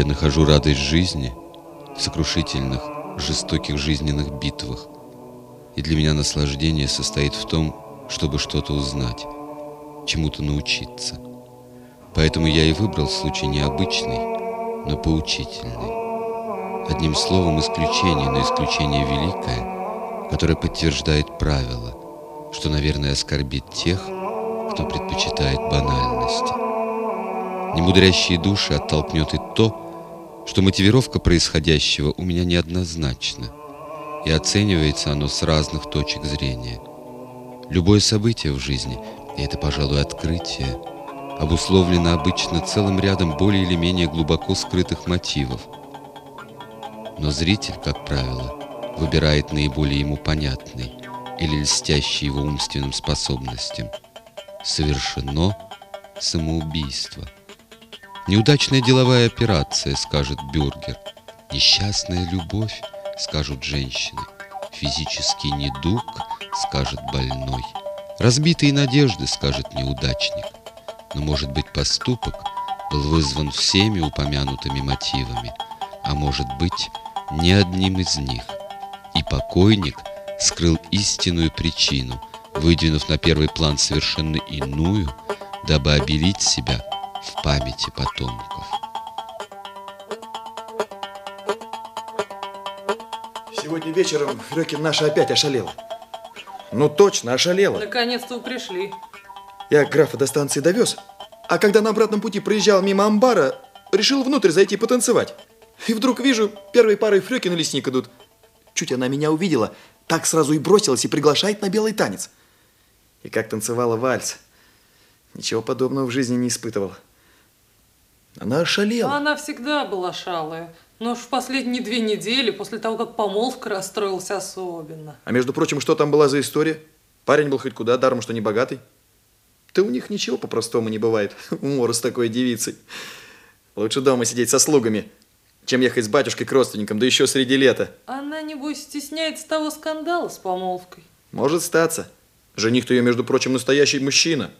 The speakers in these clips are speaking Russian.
Я нахожу радость жизни в сокрушительных, жестоких жизненных битвах. И для меня наслаждение состоит в том, чтобы что-то узнать, чему-то научиться. Поэтому я и выбрал случай необычный, но поучительный. Одним словом, исключение, но исключение великое, которое подтверждает правило, что, наверное, оскорбит тех, кто предпочитает банальности. Немудрящие души оттолкнет и то, что мотивировка происходящего у меня неоднозначна, и оценивается оно с разных точек зрения. Любое событие в жизни, и это, пожалуй, открытие, обусловлено обычно целым рядом более или менее глубоко скрытых мотивов. Но зритель, как правило, выбирает наиболее ему понятный или льстящий его умственным способностям. Совершено самоубийство – Неудачная деловая операция, скажет Бюргер. Несчастная любовь, скажут женщины. Физический недуг, скажет больной. Разбитые надежды, скажет неудачник. Но, может быть, поступок был вызван всеми упомянутыми мотивами, а может быть, ни одним из них. И покойник скрыл истинную причину, выдвинув на первый план совершенно иную, дабы обелить себя – в памяти потомков. Сегодня вечером Фрёкин наша опять ошалела. Ну точно, ошалела. Наконец-то вы пришли. Я графа до станции довез, а когда на обратном пути проезжал мимо амбара, решил внутрь зайти потанцевать. И вдруг вижу, первой парой Фрёкин и лесник идут. Чуть она меня увидела, так сразу и бросилась и приглашает на белый танец. И как танцевала вальс. Ничего подобного в жизни не испытывал. Она ошалела. Она всегда была шалая. Но уж в последние две недели, после того, как помолвка расстроился особенно. А между прочим, что там была за история? Парень был хоть куда, даром, что не богатый. Да у них ничего по-простому не бывает. Умора с такой девицей. Лучше дома сидеть со слугами, чем ехать с батюшкой к родственникам, да еще среди лета. Она, небось, стесняется того скандала с помолвкой. Может статься. Жених-то ее, между прочим, настоящий мужчина.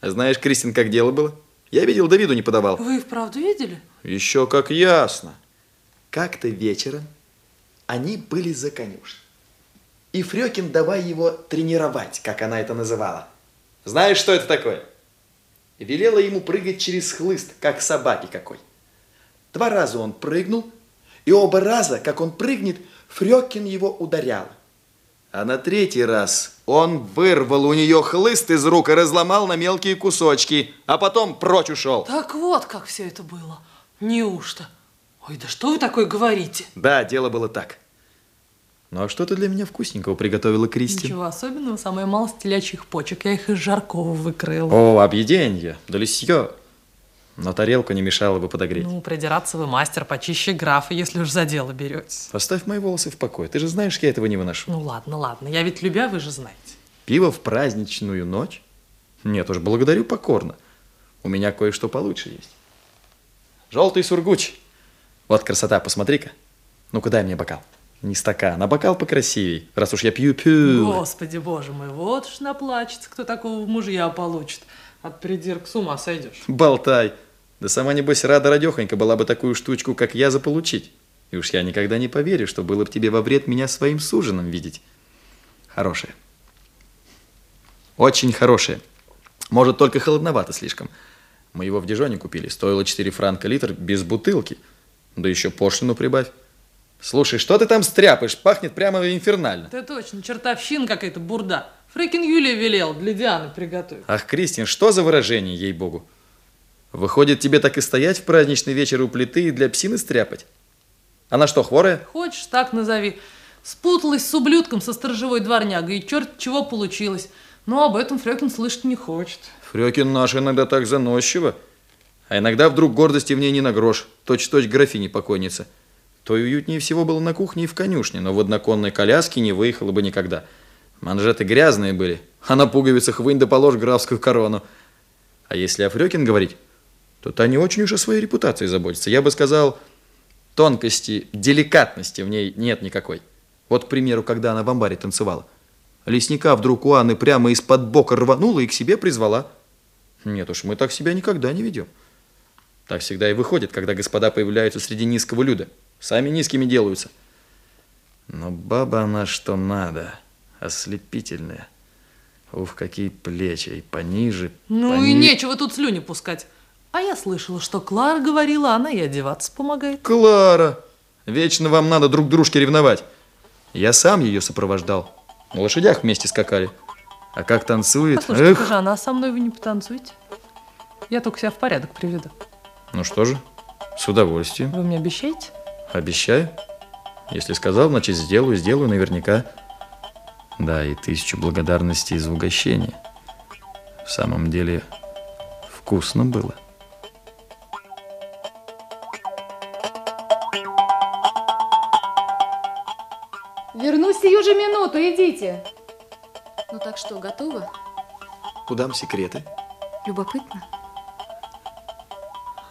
А знаешь, Кристин, как дело было? Я видел, Давиду не подавал. Вы вправду видели? Еще как ясно. Как-то вечером они были за конюшней. И Фрёкин давай его тренировать, как она это называла. Знаешь, что это такое? Велела ему прыгать через хлыст, как собаки какой. Два раза он прыгнул, и оба раза, как он прыгнет, Фрёкин его ударял. А на третий раз он вырвал у нее хлыст из рук и разломал на мелкие кусочки, а потом прочь ушел. Так вот, как все это было. Неужто? Ой, да что вы такое говорите? Да, дело было так. Ну а что ты для меня вкусненького приготовила, Кристи? Ничего особенного, самое мало телячьих почек. Я их из жаркого выкрыла. О, объеденье, да лисье. Но тарелку не мешало бы подогреть. Ну, придираться вы мастер почище графа, если уж за дело беретесь. Оставь мои волосы в покое. Ты же знаешь, я этого не выношу. Ну, ладно, ладно. Я ведь любя, вы же знаете. Пиво в праздничную ночь? Нет уж, благодарю покорно. У меня кое-что получше есть. Желтый сургуч. Вот красота, посмотри-ка. Ну-ка, дай мне бокал. Не стакан, а бокал покрасивей, раз уж я пью-пью. Господи, боже мой, вот уж наплачется, кто такого мужья получит. От придирок с ума сойдешь. Болтай. Да сама, небось, рада радехонька была бы такую штучку, как я, заполучить. И уж я никогда не поверю, что было бы тебе во вред меня своим суженым видеть. Хорошее. Очень хорошее. Может, только холодновато слишком. Мы его в Дижоне купили. Стоило 4 франка литр без бутылки. Да еще пошлину прибавь. Слушай, что ты там стряпаешь? Пахнет прямо инфернально. Ты точно, чертовщина какая-то бурда. Фрекин Юлия велел для Дианы приготовить. Ах, Кристин, что за выражение, ей-богу? Выходит, тебе так и стоять в праздничный вечер у плиты и для псины стряпать? Она что, хворая? Хочешь, так назови. Спуталась с ублюдком со сторожевой дворнягой, и черт чего получилось. Но об этом Фрёкин слышать не хочет. Фрёкин наш иногда так заносчиво. А иногда вдруг гордости в ней не на грош. Точь-точь графини покойница. То и уютнее всего было на кухне и в конюшне, но в одноконной коляске не выехала бы никогда. Манжеты грязные были, а на пуговицах вынь да положь графскую корону. А если о Фрёкин говорить, то та не очень уж о своей репутации заботится. Я бы сказал, тонкости, деликатности в ней нет никакой. Вот, к примеру, когда она в амбаре танцевала. Лесника вдруг у Анны прямо из-под бока рванула и к себе призвала. Нет уж, мы так себя никогда не ведем. Так всегда и выходит, когда господа появляются среди низкого люда. Сами низкими делаются. Но баба она что надо, ослепительная. Ух, какие плечи, и пониже, Ну пониже. и нечего тут слюни пускать. А я слышала, что Клара говорила, она и одеваться помогает. Клара! Вечно вам надо друг дружке ревновать. Я сам ее сопровождал. На лошадях вместе скакали. А как танцует? Послушайте, Эх! Жана, а со мной вы не потанцуете? Я только себя в порядок приведу. Ну что же, с удовольствием. Вы мне обещаете? Обещаю. Если сказал, значит сделаю, сделаю наверняка. Да, и тысячу благодарностей за угощение. В самом деле, вкусно было. Вернусь сию же минуту, идите. Ну так что, готово? Удам секреты. Любопытно?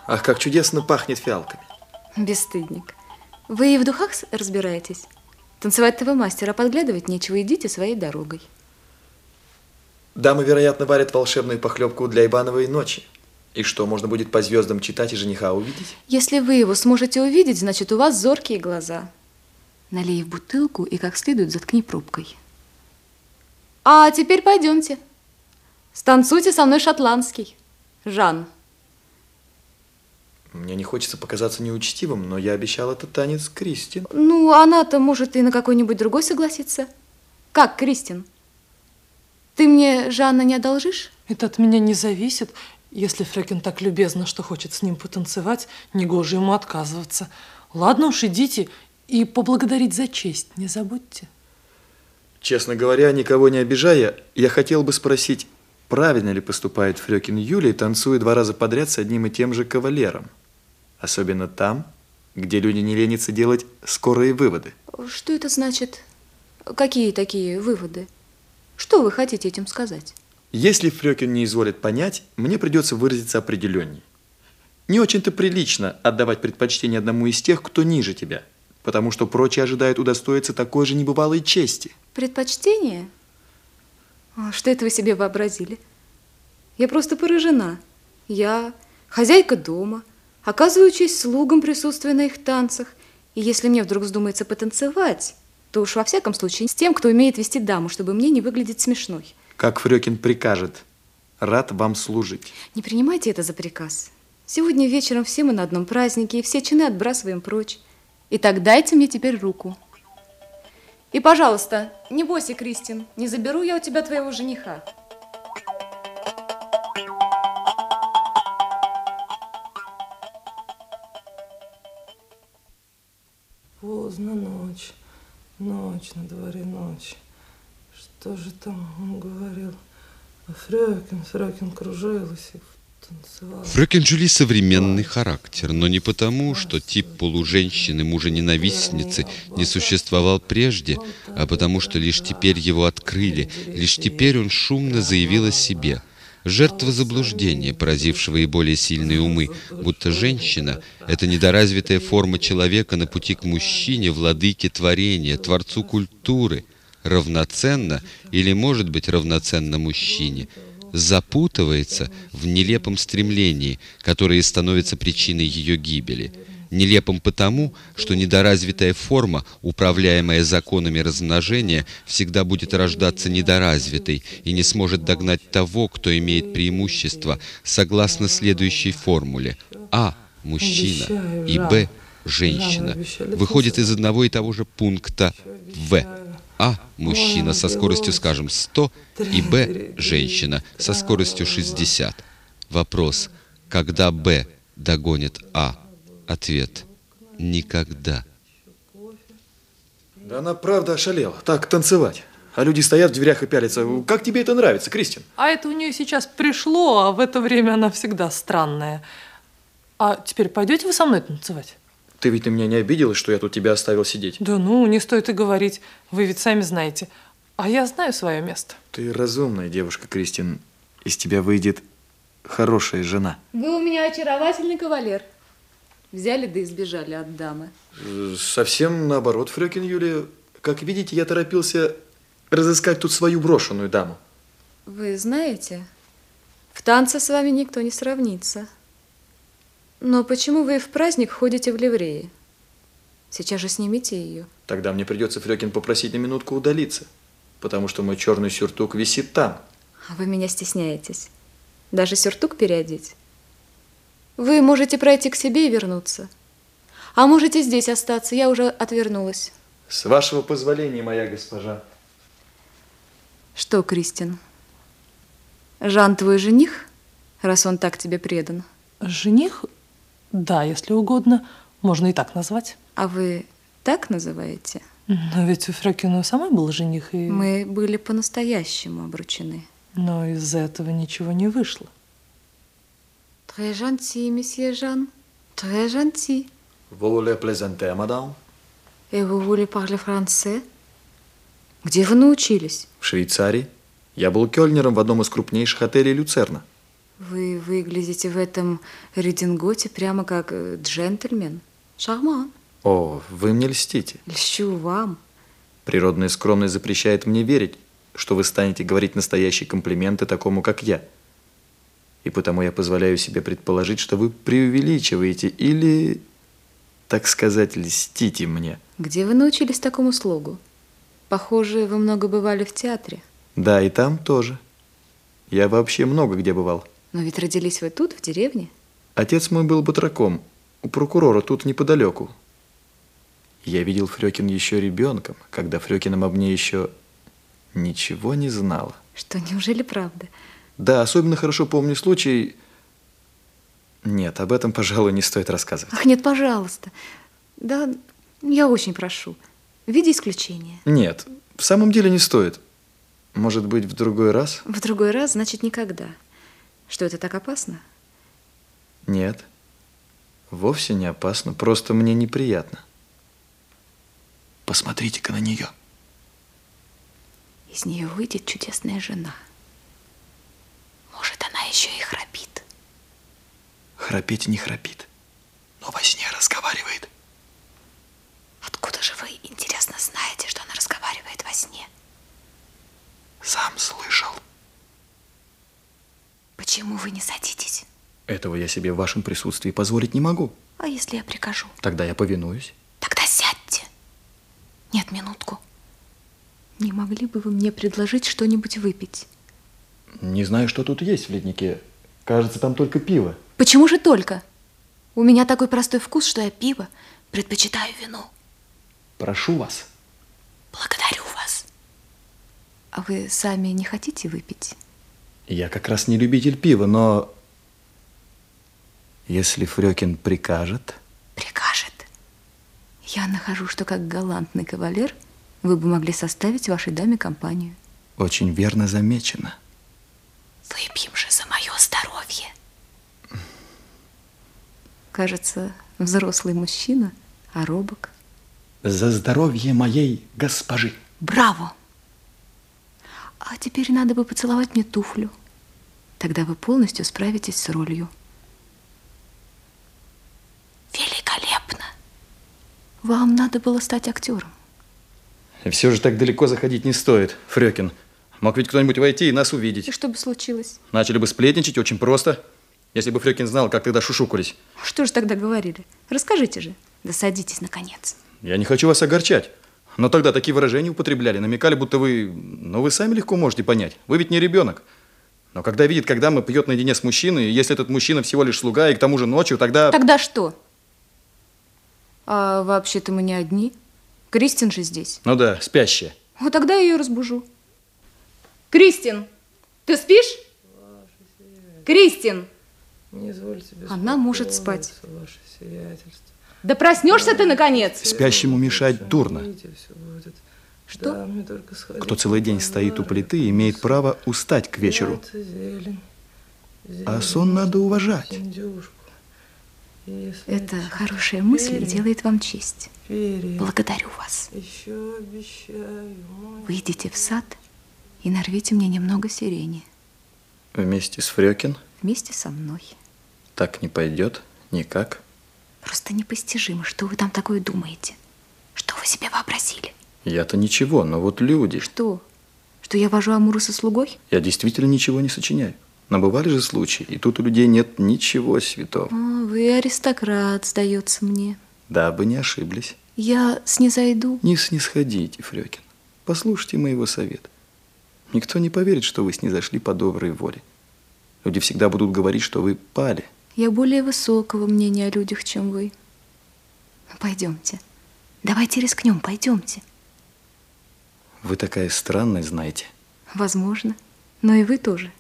Ах, как чудесно пахнет фиалками. Бесстыдник. Вы и в духах разбираетесь? Танцевать-то вы мастер, а подглядывать нечего, идите своей дорогой. Дамы, вероятно, варят волшебную похлебку для Ивановой ночи. И что, можно будет по звездам читать и жениха увидеть? Если вы его сможете увидеть, значит, у вас зоркие глаза. Налей в бутылку и как следует заткни пробкой. А теперь пойдемте. Станцуйте со мной шотландский. Жан. Мне не хочется показаться неучтивым, но я обещал этот танец Кристин. Ну, она-то может и на какой-нибудь другой согласиться. Как, Кристин? Ты мне Жанна не одолжишь? Это от меня не зависит. Если Фрекин так любезно, что хочет с ним потанцевать, негоже ему отказываться. Ладно уж, идите и поблагодарить за честь не забудьте. Честно говоря, никого не обижая, я хотел бы спросить, правильно ли поступает Фрёкин Юлия, танцуя два раза подряд с одним и тем же кавалером? Особенно там, где люди не ленятся делать скорые выводы. Что это значит? Какие такие выводы? Что вы хотите этим сказать? Если Фрёкин не изволит понять, мне придется выразиться определенней. Не очень-то прилично отдавать предпочтение одному из тех, кто ниже тебя, потому что прочие ожидают удостоиться такой же небывалой чести. Предпочтение? А, Что это вы себе вообразили? Я просто поражена. Я хозяйка дома, оказываю честь слугам, присутствуя на их танцах. И если мне вдруг вздумается потанцевать, то уж во всяком случае с тем, кто умеет вести даму, чтобы мне не выглядеть смешной. Как Фрёкин прикажет, рад вам служить. Не принимайте это за приказ. Сегодня вечером все мы на одном празднике, и все чины отбрасываем прочь. Итак, дайте мне теперь руку. И, пожалуйста, не бойся, Кристин, не заберу я у тебя твоего жениха. Поздно ночь, ночь на дворе ночь. Что же там он говорил? А Фрёкин, Фрёкин кружилась и. Фрöken Джули современный характер, но не потому, что тип полуженщины, мужа-ненавистницы не существовал прежде, а потому, что лишь теперь его открыли, лишь теперь он шумно заявил о себе. Жертва заблуждения, поразившего и более сильные умы, будто женщина — это недоразвитая форма человека на пути к мужчине, владыке творения, творцу культуры, равноценно или, может быть, равноценно мужчине — запутывается в нелепом стремлении, которое становится причиной ее гибели. Нелепым потому, что недоразвитая форма, управляемая законами размножения, всегда будет рождаться недоразвитой и не сможет догнать того, кто имеет преимущество, согласно следующей формуле. А – мужчина и Б – женщина. Выходит из одного и того же пункта В. А – мужчина со скоростью, скажем, 100, и Б – женщина со скоростью 60. Вопрос – когда Б догонит А? Ответ – никогда. Да она правда ошалела. Так танцевать. А люди стоят в дверях и пялятся. Как тебе это нравится, Кристин? А это у нее сейчас пришло, а в это время она всегда странная. А теперь пойдете вы со мной танцевать? Ты ведь на меня не обиделась, что я тут тебя оставил сидеть? Да ну, не стоит и говорить. Вы ведь сами знаете. А я знаю свое место. Ты разумная девушка, Кристин. Из тебя выйдет хорошая жена. Вы у меня очаровательный кавалер. Взяли да избежали от дамы. Совсем наоборот, Фрёкин Юлия. Как видите, я торопился разыскать тут свою брошенную даму. Вы знаете, в танце с вами никто не сравнится. Но почему вы в праздник ходите в ливрее? Сейчас же снимите ее. Тогда мне придется Фрёкин попросить на минутку удалиться, потому что мой черный сюртук висит там. А вы меня стесняетесь. Даже сюртук переодеть. Вы можете пройти к себе и вернуться. А можете здесь остаться, я уже отвернулась. С вашего позволения, моя госпожа. Что, Кристин? Жан твой жених, раз он так тебе предан? Жених? Да, если угодно, можно и так назвать. А вы так называете? Но ведь у Фрёкина самой был жених, и... Мы были по-настоящему обручены. Но из этого ничего не вышло. Très gentil, месье Жан. Très gentil. Vous voulez plaisanter, madame? Et vous voulez parler français? Где вы научились? В Швейцарии. Я был кёльнером в одном из крупнейших отелей Люцерна. Вы выглядите в этом рединготе прямо как э, джентльмен. Шарман. О, вы мне льстите. Льщу вам. Природная скромность запрещает мне верить, что вы станете говорить настоящие комплименты такому, как я. И потому я позволяю себе предположить, что вы преувеличиваете или, так сказать, льстите мне. Где вы научились такому слогу? Похоже, вы много бывали в театре. Да, и там тоже. Я вообще много где бывал. Но ведь родились вы тут, в деревне. Отец мой был батраком, у прокурора тут неподалеку. Я видел Фрёкин еще ребенком, когда Фрёкином об мне еще ничего не знала. Что, неужели правда? Да, особенно хорошо помню случай... Нет, об этом, пожалуй, не стоит рассказывать. Ах, нет, пожалуйста. Да, я очень прошу. В виде исключения. Нет, в самом деле не стоит. Может быть, в другой раз? В другой раз, значит, никогда. Что, это так опасно? Нет, вовсе не опасно, просто мне неприятно. Посмотрите-ка на нее. Из нее выйдет чудесная жена. Может, она еще и храпит. Храпеть не храпит, но во сне разговаривает. Откуда же вы, интересно, знаете, что она разговаривает во сне? Сам слышал. Почему вы не садитесь? Этого я себе в вашем присутствии позволить не могу. А если я прикажу? Тогда я повинуюсь. Тогда сядьте. Нет, минутку. Не могли бы вы мне предложить что-нибудь выпить? Не знаю, что тут есть в леднике. Кажется, там только пиво. Почему же только? У меня такой простой вкус, что я пиво предпочитаю вину. Прошу вас. Благодарю вас. А вы сами не хотите выпить? Я как раз не любитель пива, но... Если Фрёкин прикажет... Прикажет. Я нахожу, что как галантный кавалер вы бы могли составить вашей даме компанию. Очень верно замечено. Выпьем же за мое здоровье. Кажется, взрослый мужчина, а робок. За здоровье моей госпожи. Браво! А теперь надо бы поцеловать мне туфлю. Тогда вы полностью справитесь с ролью. Великолепно! Вам надо было стать актером. Все же так далеко заходить не стоит, Фрёкин. Мог ведь кто-нибудь войти и нас увидеть. И что бы случилось? Начали бы сплетничать очень просто. Если бы Фрёкин знал, как тогда шушукались. Что же тогда говорили? Расскажите же. Да садитесь, наконец. Я не хочу вас огорчать. Но тогда такие выражения употребляли, намекали, будто вы... Ну, вы сами легко можете понять. Вы ведь не ребенок. Но когда видит, когда мы пьет наедине с мужчиной, и если этот мужчина всего лишь слуга, и к тому же ночью, тогда... Тогда что? А вообще-то мы не одни. Кристин же здесь. Ну да, спящая. Вот тогда я ее разбужу. Кристин, ты спишь? Кристин! Не Она может спать. Ваше сиятельство. Да проснешься ты, наконец! Спящему мешать дурно. Что? Да, Кто целый день стоит у плиты, имеет право устать к вечеру. зелень, А сон надо уважать. Это хорошая мысль и перья, делает вам честь. перья, Благодарю вас. Еще обещаю, Выйдите в сад и нарвите мне немного сирени. Вместе с Фрёкин Вместе со мной. Так не пойдет никак. Просто непостижимо, что вы там такое думаете. Что вы себе вообразили? Я-то ничего, но вот люди... Что? Что я вожу Амуру со слугой? Я действительно ничего не сочиняю. Но бывали же случаи, и тут у людей нет ничего святого. О, вы аристократ, сдается мне. Да, бы не ошиблись. Я снизойду. Не снисходите, Фрёкин. Послушайте моего совета. Никто не поверит, что вы снизошли по доброй воле. Люди всегда будут говорить, что вы пали. Я более высокого мнения о людях, чем вы. Пойдемте. Давайте рискнем, пойдемте. Вы такая странная, знаете. Возможно. Но и вы тоже.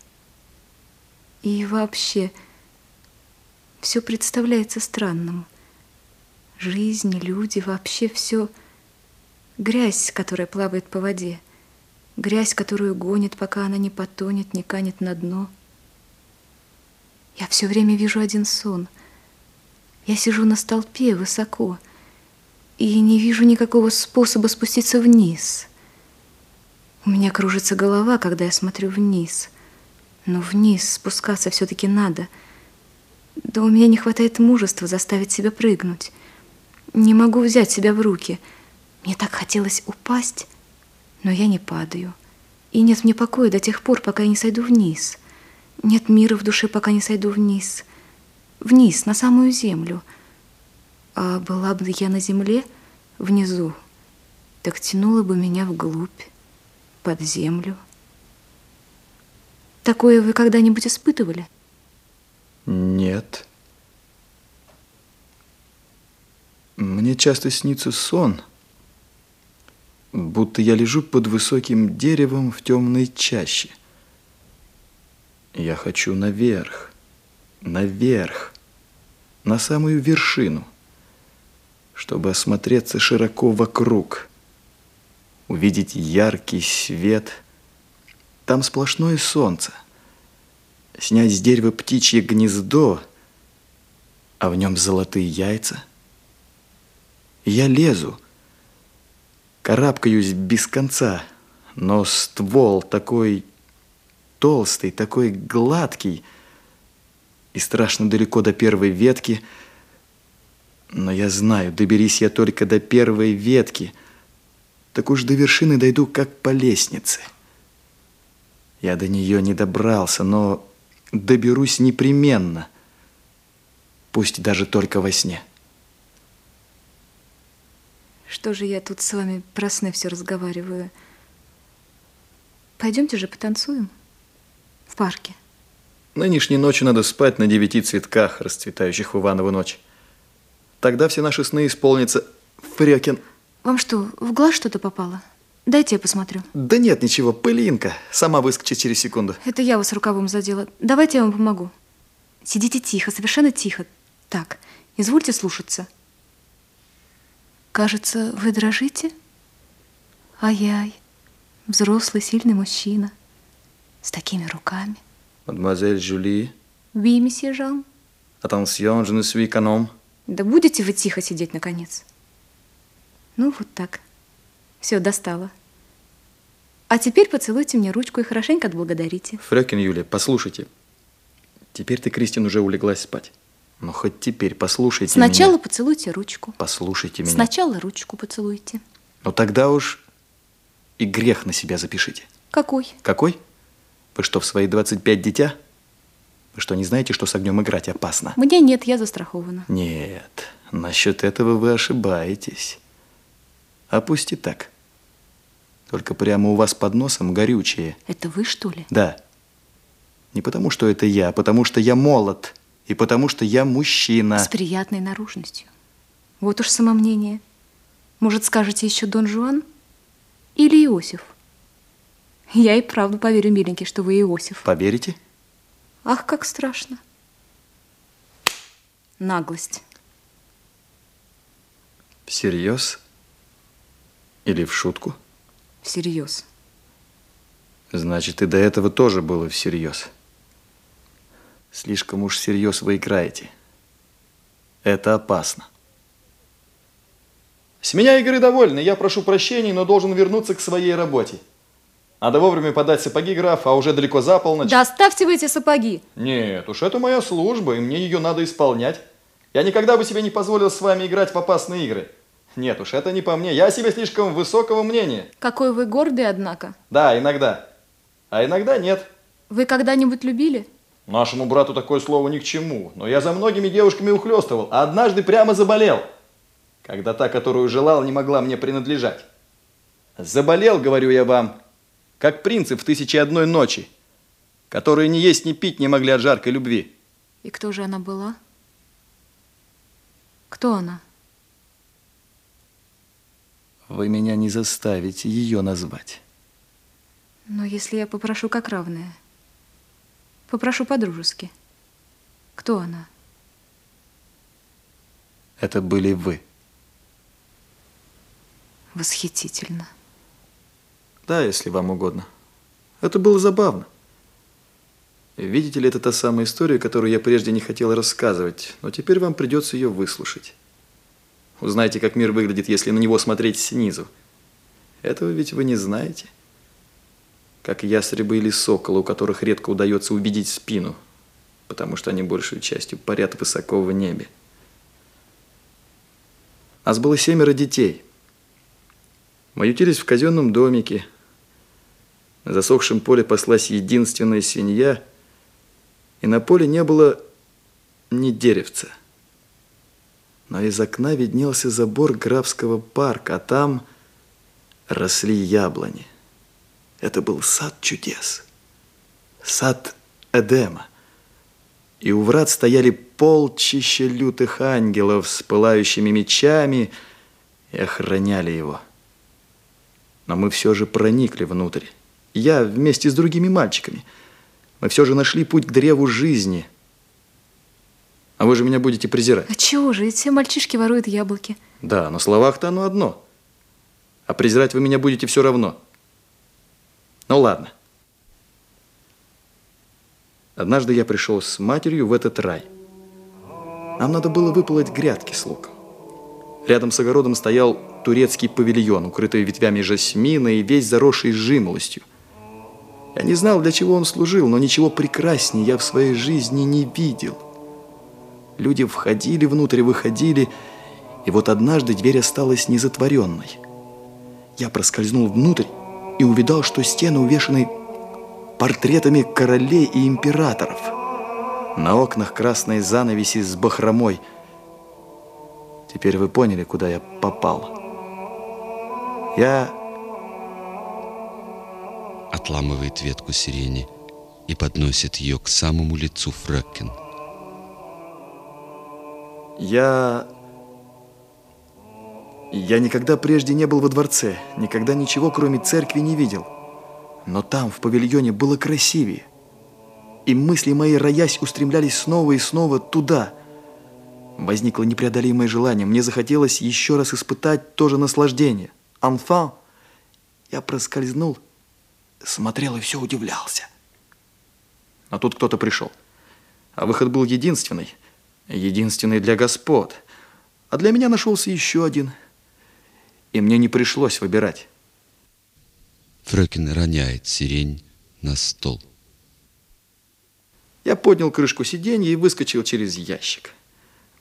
И вообще, все представляется странным. Жизнь, люди, вообще все грязь, которая плавает по воде. Грязь, которую гонит, пока она не потонет, не канет на дно. Я все время вижу один сон. Я сижу на столпе высоко и не вижу никакого способа спуститься вниз. У меня кружится голова, когда я смотрю вниз. Но вниз спускаться все-таки надо. Да у меня не хватает мужества заставить себя прыгнуть. Не могу взять себя в руки. Мне так хотелось упасть, но я не падаю. И нет мне покоя до тех пор, пока я не сойду вниз. Нет мира в душе, пока не сойду вниз. Вниз, на самую землю. А была бы я на земле, внизу, так тянуло бы меня вглубь, под землю. Такое вы когда-нибудь испытывали? Нет. Мне часто снится сон, будто я лежу под высоким деревом в темной чаще. Я хочу наверх, наверх, на самую вершину, чтобы осмотреться широко вокруг, увидеть яркий свет. Там сплошное солнце. Снять с дерева птичье гнездо, а в нем золотые яйца. Я лезу, карабкаюсь без конца, но ствол такой толстый, такой гладкий и страшно далеко до первой ветки. Но я знаю, доберись я только до первой ветки, так уж до вершины дойду как по лестнице. Я до нее не добрался, но доберусь непременно, пусть даже только во сне. Что же я тут с вами про сны все разговариваю? Пойдемте же потанцуем в парке. Нынешней ночью надо спать на девяти цветках, расцветающих в Иванову ночь. Тогда все наши сны исполнятся. Фрекин. Вам что, в глаз что-то попало? Дайте я посмотрю. Да нет, ничего, пылинка. Сама выскочит через секунду. Это я вас рукавом задела. Давайте я вам помогу. Сидите тихо, совершенно тихо. Так, извольте слушаться. Кажется, вы дрожите? Ай-яй, взрослый, сильный мужчина. С такими руками. Мадемуазель Жюли. Ви, месье Жан. Attention, je ne suis qu'un. Да будете вы тихо сидеть, наконец? Ну, вот так. Все, достало. А теперь поцелуйте мне ручку и хорошенько отблагодарите. Фрёкин Юлия, послушайте. Теперь ты, Кристин, уже улеглась спать. Но хоть теперь послушайте Сначала меня. поцелуйте ручку. Послушайте меня. Сначала ручку поцелуйте. Ну тогда уж и грех на себя запишите. Какой? Какой? Вы что, в свои 25 дитя? Вы что, не знаете, что с огнем играть опасно? Мне нет, я застрахована. Нет, насчет этого вы ошибаетесь. А пусть и так. Только прямо у вас под носом горючее. Это вы, что ли? Да. Не потому, что это я, а потому, что я молод. И потому, что я мужчина. С приятной наружностью. Вот уж самомнение. Может, скажете еще Дон Жуан? Или Иосиф? Я и правда поверю, миленький, что вы Иосиф. Поверите? Ах, как страшно. Наглость. Всерьез? Или в шутку? Всерьез. Значит, и до этого тоже было всерьез. Слишком уж всерьез вы играете. Это опасно. С меня игры довольны. Я прошу прощения, но должен вернуться к своей работе. Надо вовремя подать сапоги граф, а уже далеко за полночь. Да оставьте вы эти сапоги. Нет, уж это моя служба, и мне ее надо исполнять. Я никогда бы себе не позволил с вами играть в опасные игры. Нет уж, это не по мне. Я о себе слишком высокого мнения. Какой вы гордый, однако. Да, иногда. А иногда нет. Вы когда-нибудь любили? Нашему брату такое слово ни к чему, но я за многими девушками ухлёстывал, а однажды прямо заболел, когда та, которую желал, не могла мне принадлежать. Заболел, говорю я вам, как принцип в тысяче одной ночи, которые ни есть, ни пить не могли от жаркой любви. И кто же она была? Кто она? Вы меня не заставите ее назвать. Но если я попрошу как равная, попрошу по-дружески, кто она? Это были вы. Восхитительно. Да, если вам угодно. Это было забавно. Видите ли, это та самая история, которую я прежде не хотел рассказывать, но теперь вам придется ее выслушать. Узнайте, как мир выглядит, если на него смотреть снизу. Этого ведь вы не знаете. Как ястребы или соколы, у которых редко удается увидеть спину, потому что они большей частью парят высоко в небе. Нас было семеро детей. Мы ютились в казенном домике. На засохшем поле паслась единственная свинья, и на поле не было ни деревца – но из окна виднелся забор графского парка, а там росли яблони. Это был сад чудес, сад Эдема. И у врат стояли полчища лютых ангелов с пылающими мечами и охраняли его. Но мы все же проникли внутрь. Я вместе с другими мальчиками. Мы все же нашли путь к древу жизни – а вы же меня будете презирать. А чего же, ведь все мальчишки воруют яблоки. Да, на словах-то оно одно. А презирать вы меня будете все равно. Ну ладно. Однажды я пришел с матерью в этот рай. Нам надо было выполоть грядки с луком. Рядом с огородом стоял турецкий павильон, укрытый ветвями жасмина и весь заросший жимолостью. Я не знал, для чего он служил, но ничего прекраснее я в своей жизни не видел – Люди входили внутрь, выходили, и вот однажды дверь осталась незатворенной. Я проскользнул внутрь и увидал, что стены увешаны портретами королей и императоров. На окнах красные занавеси с бахромой. Теперь вы поняли, куда я попал. Я... Отламывает ветку сирени и подносит ее к самому лицу Фреккен. Я... Я никогда прежде не был во дворце, никогда ничего, кроме церкви, не видел. Но там, в павильоне, было красивее. И мысли мои, роясь, устремлялись снова и снова туда. Возникло непреодолимое желание. Мне захотелось еще раз испытать то же наслаждение. Анфан. Я проскользнул, смотрел и все удивлялся. А тут кто-то пришел. А выход был единственный – единственный для господ. А для меня нашелся еще один. И мне не пришлось выбирать. Фрöken роняет сирень на стол. Я поднял крышку сиденья и выскочил через ящик.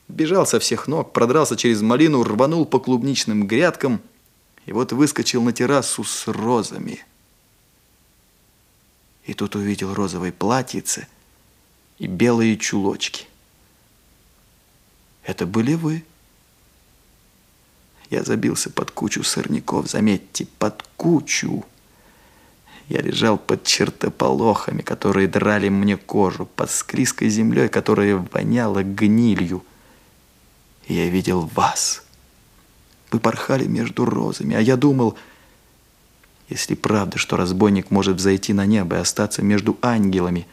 Бежал со всех ног, продрался через малину, рванул по клубничным грядкам и вот выскочил на террасу с розами. И тут увидел розовые платьице и белые чулочки. Это были вы. Я забился под кучу сорняков, заметьте, под кучу. Я лежал под чертополохами, которые драли мне кожу, под склизкой землей, которая воняла гнилью. И я видел вас. Вы порхали между розами, а я думал, если правда, что разбойник может взойти на небо и остаться между ангелами,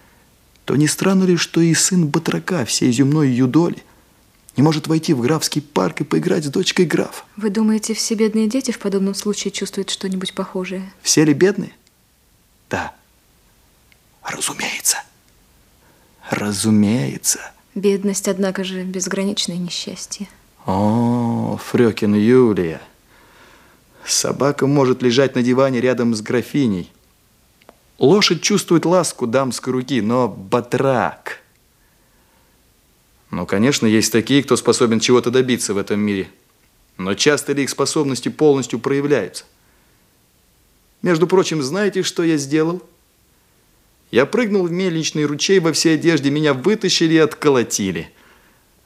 то не странно ли, что и сын батрака всей земной юдоли не может войти в графский парк и поиграть с дочкой графа. Вы думаете, все бедные дети в подобном случае чувствуют что-нибудь похожее? Все ли бедные? Да. Разумеется. Разумеется. Бедность, однако же, безграничное несчастье. О, Фрёкин Юлия. Собака может лежать на диване рядом с графиней. Лошадь чувствует ласку дамской руки, но батрак... Ну, конечно, есть такие, кто способен чего-то добиться в этом мире. Но часто ли их способности полностью проявляются? Между прочим, знаете, что я сделал? Я прыгнул в мельничный ручей во всей одежде, меня вытащили и отколотили.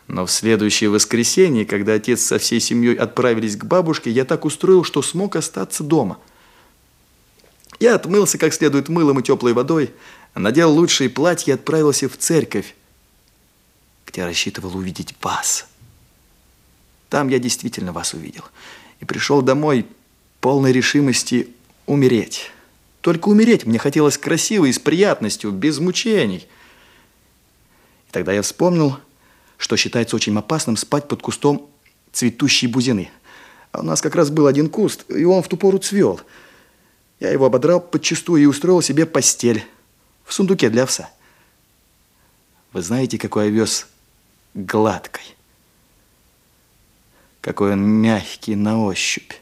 Но в следующее воскресенье, когда отец со всей семьей отправились к бабушке, я так устроил, что смог остаться дома. Я отмылся как следует мылом и теплой водой, надел лучшие платья и отправился в церковь, где рассчитывал увидеть вас. Там я действительно вас увидел. И пришел домой полной решимости умереть. Только умереть мне хотелось красиво и с приятностью, без мучений. И тогда я вспомнил что считается очень опасным спать под кустом цветущей бузины. А у нас как раз был один куст, и он в ту пору цвел. Я его ободрал подчистую и устроил себе постель в сундуке для овса. Вы знаете, какой овес гладкой? Какой он мягкий на ощупь.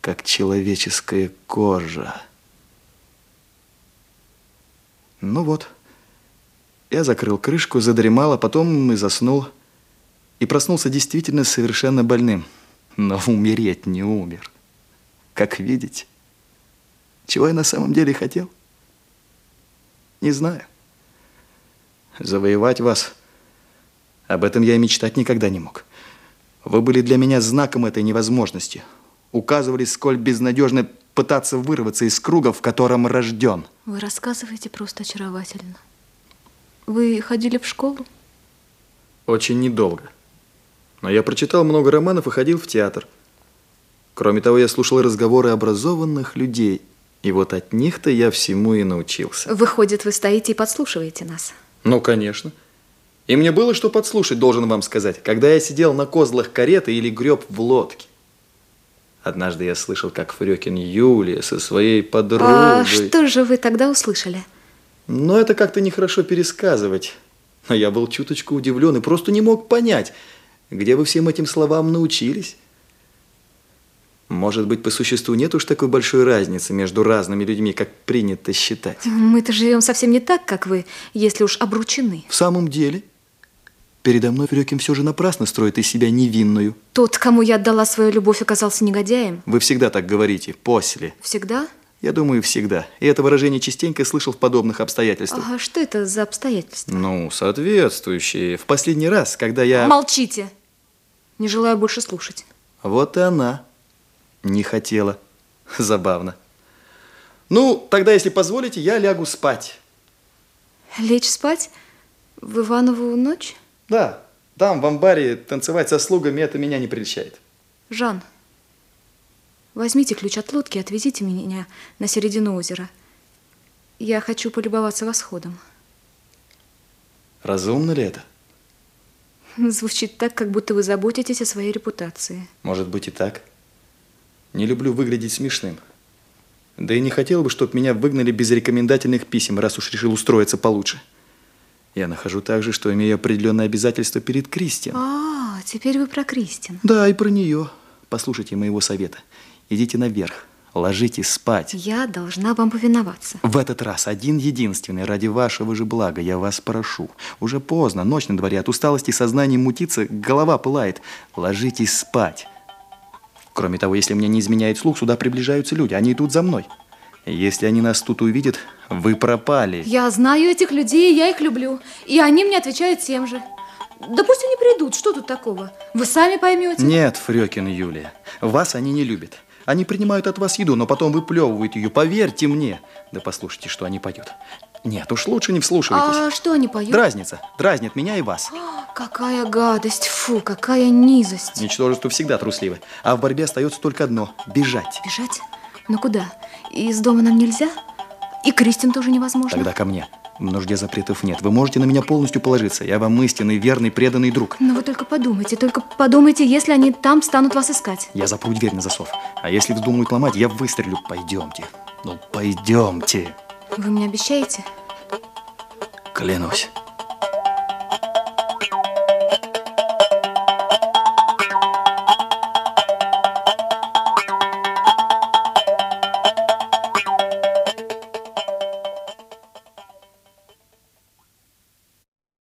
Как человеческая кожа. Ну вот. Я закрыл крышку, задремал, а потом и заснул. И проснулся действительно совершенно больным. Но умереть не умер. Как видите. Чего я на самом деле хотел? Не знаю. Завоевать вас. Об этом я и мечтать никогда не мог. Вы были для меня знаком этой невозможности. Указывали, сколь безнадежно пытаться вырваться из круга, в котором рожден. Вы рассказываете просто очаровательно. Вы ходили в школу? Очень недолго. Но я прочитал много романов и ходил в театр. Кроме того, я слушал разговоры образованных людей. И вот от них-то я всему и научился. Выходит, вы стоите и подслушиваете нас? Ну, конечно. И мне было что подслушать, должен вам сказать, когда я сидел на козлах кареты или греб в лодке. Однажды я слышал, как Фрёкин Юлия со своей подругой... А что же вы тогда услышали? Но это как-то нехорошо пересказывать. Но я был чуточку удивлен и просто не мог понять, где вы всем этим словам научились. Может быть, по существу нет уж такой большой разницы между разными людьми, как принято считать. Мы-то живем совсем не так, как вы, если уж обручены. В самом деле, передо мной Фрёкин все же напрасно строит из себя невинную. Тот, кому я отдала свою любовь, оказался негодяем. Вы всегда так говорите, после. Всегда? Я думаю, всегда. И это выражение частенько слышал в подобных обстоятельствах. А что это за обстоятельства? Ну, соответствующие. В последний раз, когда я... Молчите. Не желаю больше слушать. Вот и она не хотела. Забавно. Ну, тогда, если позволите, я лягу спать. Лечь спать? В Иванову ночь? Да. Там, в амбаре, танцевать со слугами, это меня не прельщает. Жан, Возьмите ключ от лодки и отвезите меня на середину озера. Я хочу полюбоваться восходом. Разумно ли это? Звучит так, как будто вы заботитесь о своей репутации. Может быть и так. Не люблю выглядеть смешным. Да и не хотел бы, чтобы меня выгнали без рекомендательных писем, раз уж решил устроиться получше. Я нахожу также, что имею определенные обязательства перед Кристиан. А, теперь вы про Кристин. Да, и про нее. Послушайте моего совета. Идите наверх, ложитесь спать. Я должна вам повиноваться. В этот раз один единственный, ради вашего же блага, я вас прошу. Уже поздно, ночь на дворе, от усталости сознание мутится, голова пылает. Ложитесь спать. Кроме того, если мне не изменяет слух, сюда приближаются люди, они идут за мной. Если они нас тут увидят, вы пропали. Я знаю этих людей, я их люблю. И они мне отвечают тем же. Да пусть они придут, что тут такого? Вы сами поймете. Нет, Фрёкин Юлия, вас они не любят. Они принимают от вас еду, но потом выплевывают ее. Поверьте мне. Да послушайте, что они поют. Нет, уж лучше не вслушивайтесь. А что они поют? Дразнится. Дразнит меня и вас. А, какая гадость. Фу, какая низость. Ничтожество всегда трусливо. А в борьбе остается только одно – бежать. Бежать? Но куда? Из дома нам нельзя? И Кристин тоже невозможно? Тогда ко мне. Нужде запретов нет. Вы можете на меня полностью положиться. Я вам истинный, верный, преданный друг. Но вы только подумайте, только подумайте, если они там станут вас искать. Я запру дверь на засов. А если вздумают ломать, я выстрелю. Пойдемте. Ну, пойдемте. Вы мне обещаете? Клянусь.